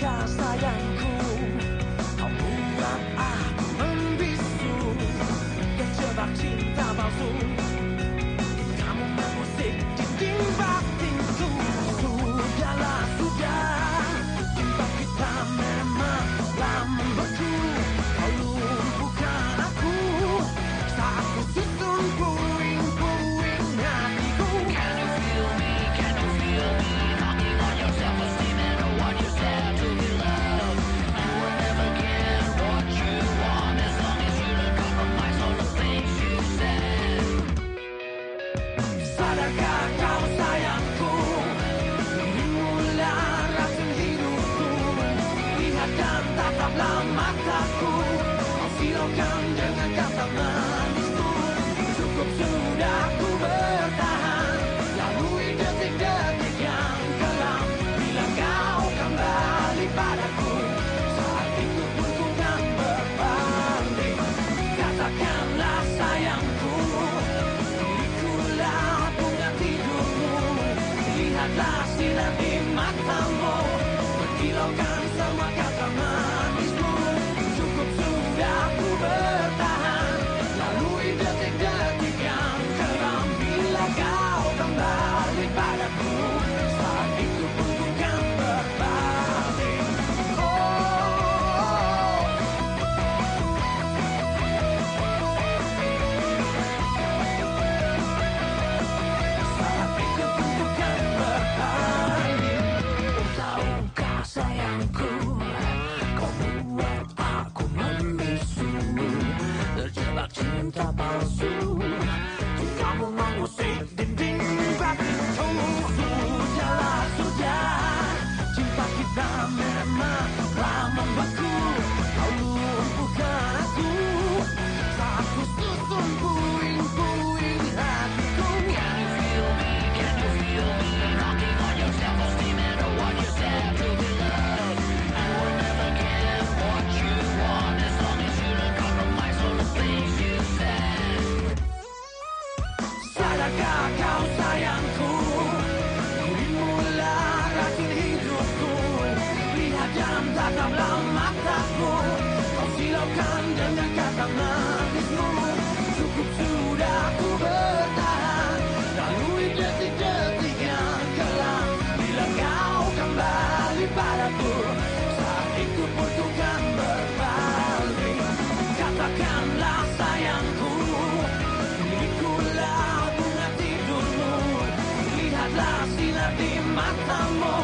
kau sayangku Kau buat aku membisu. Terjebak cinta palsu. Bukankah kau sayangku Menimbulkan racun hidupku Lihat Kau silaukan dengan kata maaf bersama adikmu Cukup sudah aku bertahan. Lalui detik-detik yang kelam. Bila kau kembali padaku Saat itu pun ku berbalik. Katakanlah sayangku Milikulah bunga tidurmu. Lihatlah sinar di matamu.